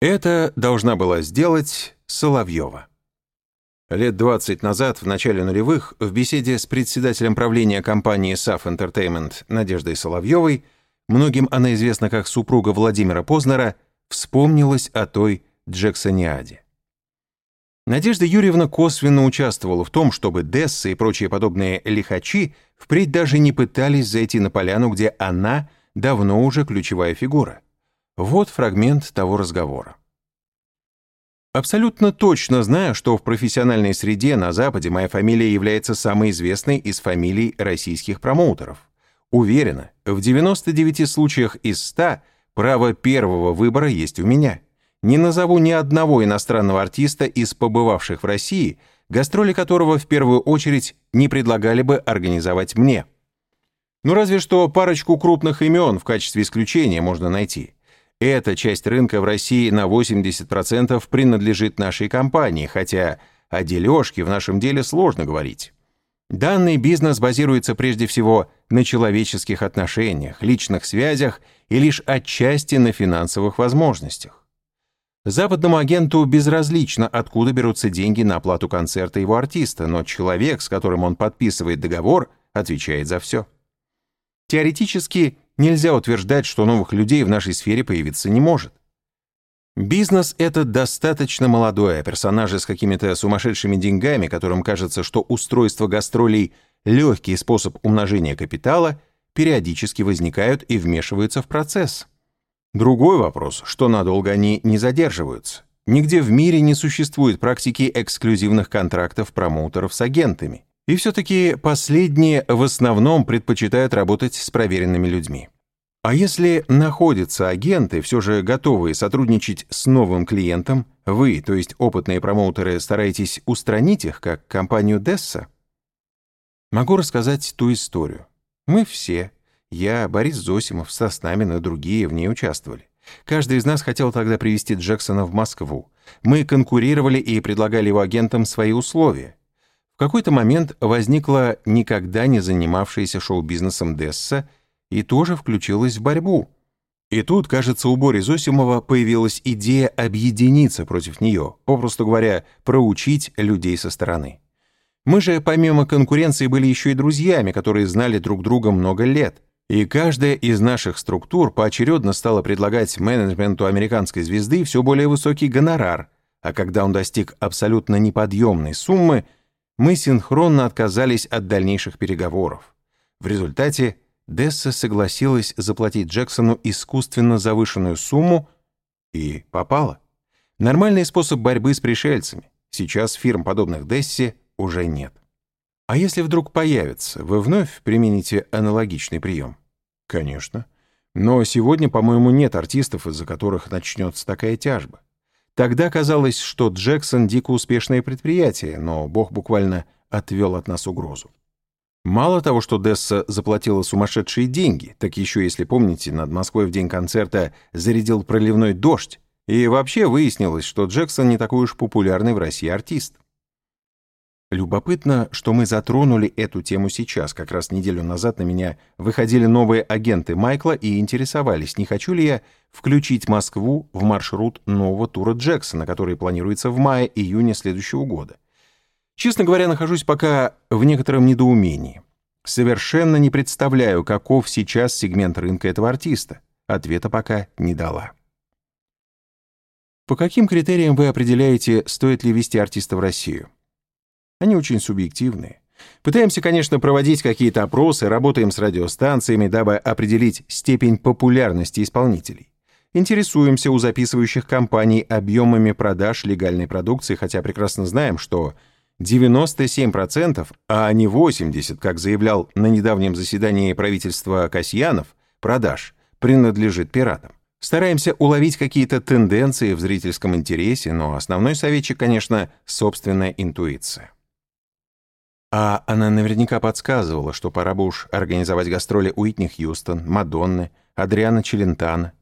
Это должна была сделать Соловьева. Лет 20 назад, в начале нулевых, в беседе с председателем правления компании SAF Entertainment Надеждой Соловьевой, многим она известна как супруга Владимира Познера, вспомнилась о той Джексониаде. Надежда Юрьевна косвенно участвовала в том, чтобы Десса и прочие подобные лихачи впредь даже не пытались зайти на поляну, где она давно уже ключевая фигура. Вот фрагмент того разговора. Абсолютно точно знаю, что в профессиональной среде на Западе моя фамилия является самой известной из фамилий российских промоутеров. Уверена, в 99 случаях из 100 право первого выбора есть у меня. Не назову ни одного иностранного артиста из побывавших в России, гастроли которого в первую очередь не предлагали бы организовать мне. Ну разве что парочку крупных имен в качестве исключения можно найти. Эта часть рынка в России на 80% принадлежит нашей компании, хотя о дележке в нашем деле сложно говорить. Данный бизнес базируется прежде всего на человеческих отношениях, личных связях и лишь отчасти на финансовых возможностях. Западному агенту безразлично, откуда берутся деньги на оплату концерта его артиста, но человек, с которым он подписывает договор, отвечает за все. Теоретически, нельзя утверждать, что новых людей в нашей сфере появиться не может. Бизнес этот достаточно молодой, а персонажи с какими-то сумасшедшими деньгами, которым кажется, что устройство гастролей – легкий способ умножения капитала, периодически возникают и вмешиваются в процесс. Другой вопрос, что надолго они не задерживаются. Нигде в мире не существует практики эксклюзивных контрактов промоутеров с агентами. И все-таки последние в основном предпочитают работать с проверенными людьми. А если находятся агенты, все же готовые сотрудничать с новым клиентом, вы, то есть опытные промоутеры, стараетесь устранить их, как компанию Десса? Могу рассказать ту историю. Мы все, я, Борис Зосимов, Соснамин и другие в ней участвовали. Каждый из нас хотел тогда привести Джексона в Москву. Мы конкурировали и предлагали его агентам свои условия. В какой-то момент возникла никогда не занимавшаяся шоу-бизнесом Десса и тоже включилась в борьбу. И тут, кажется, у Бори Зосимова появилась идея объединиться против нее, попросту говоря, проучить людей со стороны. Мы же, помимо конкуренции, были еще и друзьями, которые знали друг друга много лет. И каждая из наших структур поочередно стала предлагать менеджменту американской звезды все более высокий гонорар, а когда он достиг абсолютно неподъемной суммы – мы синхронно отказались от дальнейших переговоров. В результате Десса согласилась заплатить Джексону искусственно завышенную сумму и попала. Нормальный способ борьбы с пришельцами. Сейчас фирм, подобных Дессе, уже нет. А если вдруг появится, вы вновь примените аналогичный прием? Конечно. Но сегодня, по-моему, нет артистов, из-за которых начнется такая тяжба. Тогда казалось, что Джексон дико успешное предприятие, но Бог буквально отвел от нас угрозу. Мало того, что Десса заплатила сумасшедшие деньги, так еще, если помните, над Москвой в день концерта зарядил проливной дождь, и вообще выяснилось, что Джексон не такой уж популярный в России артист. Любопытно, что мы затронули эту тему сейчас. Как раз неделю назад на меня выходили новые агенты Майкла и интересовались, не хочу ли я включить Москву в маршрут нового тура Джексона, который планируется в мае-июне следующего года. Честно говоря, нахожусь пока в некотором недоумении. Совершенно не представляю, каков сейчас сегмент рынка этого артиста. Ответа пока не дала. По каким критериям вы определяете, стоит ли вести артиста в Россию? Они очень субъективные. Пытаемся, конечно, проводить какие-то опросы, работаем с радиостанциями, дабы определить степень популярности исполнителей. Интересуемся у записывающих компаний объемами продаж легальной продукции, хотя прекрасно знаем, что 97%, а не 80%, как заявлял на недавнем заседании правительства Касьянов, продаж принадлежит пиратам. Стараемся уловить какие-то тенденции в зрительском интересе, но основной советчик, конечно, собственная интуиция. А она наверняка подсказывала, что пора бы уж организовать гастроли Уитни Хьюстон, Мадонны, Адриана Челентана.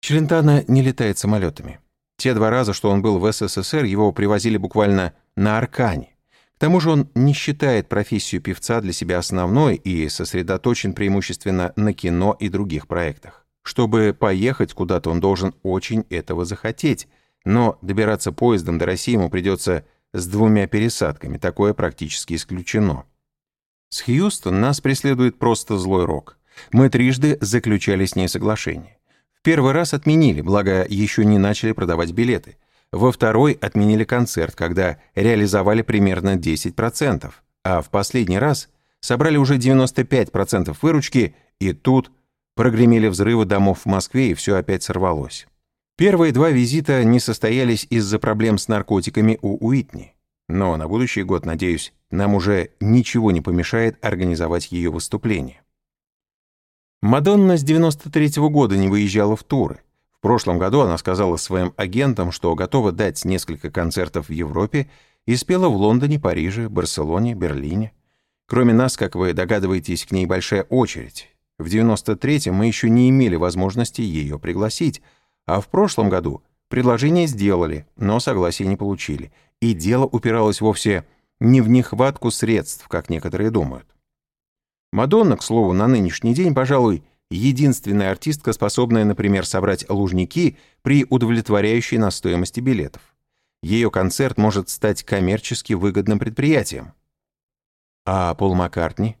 Челентано не летает самолетами. Те два раза, что он был в СССР, его привозили буквально на Аркане. К тому же он не считает профессию певца для себя основной и сосредоточен преимущественно на кино и других проектах. Чтобы поехать куда-то, он должен очень этого захотеть, но добираться поездом до России ему придется с двумя пересадками, такое практически исключено. С Хьюстон нас преследует просто злой рок. Мы трижды заключали с ней соглашение. В первый раз отменили, благо еще не начали продавать билеты. Во второй отменили концерт, когда реализовали примерно 10%, а в последний раз собрали уже 95% выручки, и тут прогремели взрывы домов в Москве, и все опять сорвалось. Первые два визита не состоялись из-за проблем с наркотиками у Уитни. Но на будущий год, надеюсь, нам уже ничего не помешает организовать ее выступление. Мадонна с 93 -го года не выезжала в туры. В прошлом году она сказала своим агентам, что готова дать несколько концертов в Европе и спела в Лондоне, Париже, Барселоне, Берлине. Кроме нас, как вы догадываетесь, к ней большая очередь. В 93-м мы еще не имели возможности ее пригласить, а в прошлом году предложение сделали, но согласия не получили. И дело упиралось вовсе не в нехватку средств, как некоторые думают. Мадонна, к слову, на нынешний день, пожалуй, единственная артистка, способная, например, собрать лужники при удовлетворяющей на стоимости билетов. Ее концерт может стать коммерчески выгодным предприятием. А Пол Маккартни?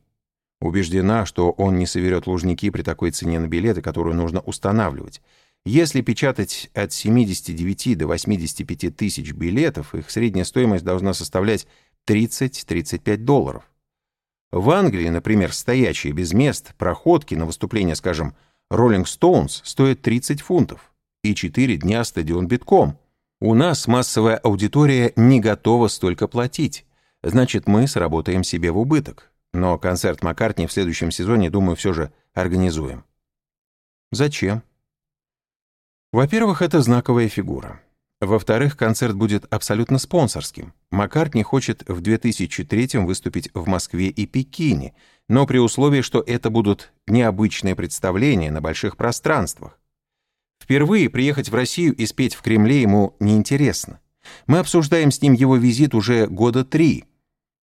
Убеждена, что он не соберет лужники при такой цене на билеты, которую нужно устанавливать. Если печатать от 79 до 85 тысяч билетов, их средняя стоимость должна составлять 30-35 долларов. В Англии, например, стоячие без мест, проходки на выступление, скажем, Rolling Stones стоят 30 фунтов, и 4 дня стадион битком. У нас массовая аудитория не готова столько платить, значит, мы сработаем себе в убыток. Но концерт Маккартни в следующем сезоне, думаю, все же организуем. Зачем? Во-первых, это знаковая фигура. Во-вторых, концерт будет абсолютно спонсорским. Маккартни хочет в 2003 выступить в Москве и Пекине, но при условии, что это будут необычные представления на больших пространствах. Впервые приехать в Россию и спеть в Кремле ему неинтересно. Мы обсуждаем с ним его визит уже года три.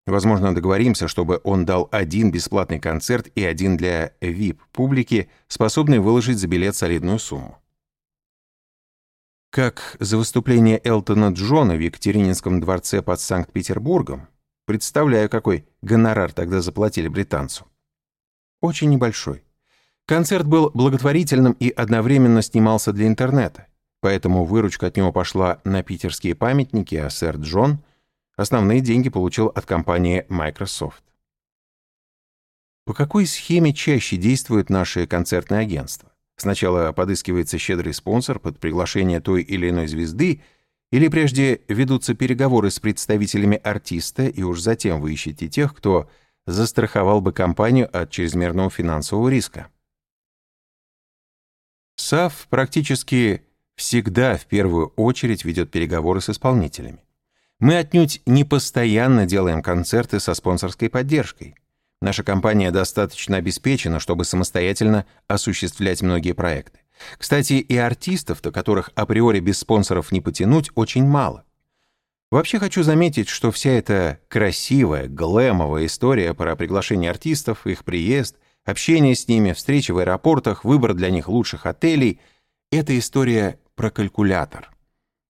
Возможно, договоримся, чтобы он дал один бесплатный концерт и один для VIP-публики, способный выложить за билет солидную сумму. Как за выступление Элтона Джона в Екатерининском дворце под Санкт-Петербургом, представляю, какой гонорар тогда заплатили британцу. Очень небольшой. Концерт был благотворительным и одновременно снимался для интернета, поэтому выручка от него пошла на питерские памятники, а сэр Джон основные деньги получил от компании Microsoft. По какой схеме чаще действует наше концертное агентство? Сначала подыскивается щедрый спонсор под приглашение той или иной звезды, или прежде ведутся переговоры с представителями артиста, и уж затем вы ищете тех, кто застраховал бы компанию от чрезмерного финансового риска. САФ практически всегда в первую очередь ведет переговоры с исполнителями. Мы отнюдь не постоянно делаем концерты со спонсорской поддержкой. Наша компания достаточно обеспечена, чтобы самостоятельно осуществлять многие проекты. Кстати, и артистов-то, которых априори без спонсоров не потянуть, очень мало. Вообще хочу заметить, что вся эта красивая, глэмовая история про приглашение артистов, их приезд, общение с ними, встречи в аэропортах, выбор для них лучших отелей — это история про калькулятор.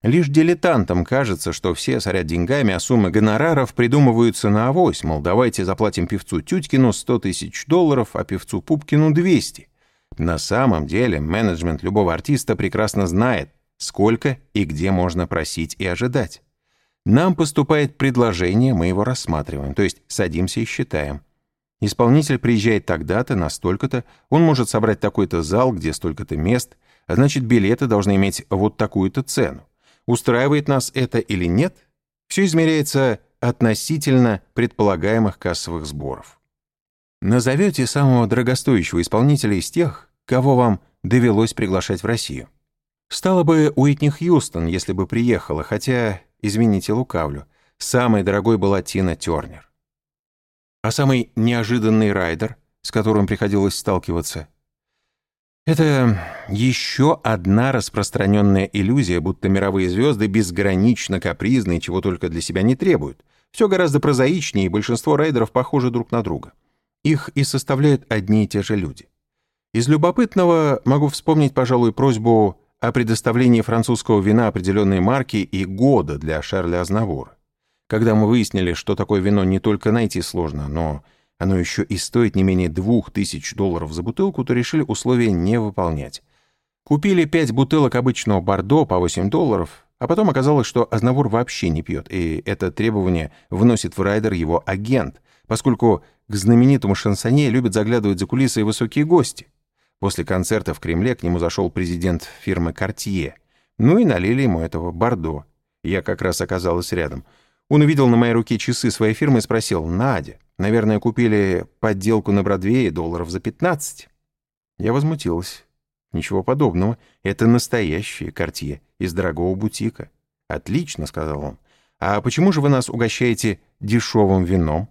Лишь дилетантам кажется, что все сорят деньгами, а суммы гонораров придумываются на авось, мол, давайте заплатим певцу Тютькину 100 тысяч долларов, а певцу Пупкину 200. На самом деле менеджмент любого артиста прекрасно знает, сколько и где можно просить и ожидать. Нам поступает предложение, мы его рассматриваем, то есть садимся и считаем. Исполнитель приезжает тогда-то, на столько-то, он может собрать такой-то зал, где столько-то мест, а значит билеты должны иметь вот такую-то цену. Устраивает нас это или нет, все измеряется относительно предполагаемых кассовых сборов. Назовете самого дорогостоящего исполнителя из тех, кого вам довелось приглашать в Россию. Стало бы Уитни Хьюстон, если бы приехала, хотя, извините, лукавлю, самой дорогой была Тина Тернер. А самый неожиданный райдер, с которым приходилось сталкиваться – это еще одна распространенная иллюзия, будто мировые звезды безгранично капризны и чего только для себя не требуют. Все гораздо прозаичнее, и большинство райдеров похожи друг на друга. Их и составляют одни и те же люди. Из любопытного могу вспомнить, пожалуй, просьбу о предоставлении французского вина определенной марки и года для Шарля Азнавура. Когда мы выяснили, что такое вино не только найти сложно, но оно еще и стоит не менее двух тысяч долларов за бутылку, то решили условия не выполнять. Купили пять бутылок обычного бордо по 8 долларов, а потом оказалось, что Азнавур вообще не пьет, и это требование вносит в райдер его агент, поскольку к знаменитому шансоне любят заглядывать за кулисы и высокие гости. После концерта в Кремле к нему зашел президент фирмы «Кортье». Ну и налили ему этого бордо. Я как раз оказалась рядом. Он увидел на моей руке часы своей фирмы и спросил, «Надя, наверное, купили подделку на Бродвее долларов за 15?» Я возмутилась. «Ничего подобного. Это настоящие «Кортье» из дорогого бутика». «Отлично», — сказал он. «А почему же вы нас угощаете дешевым вином?»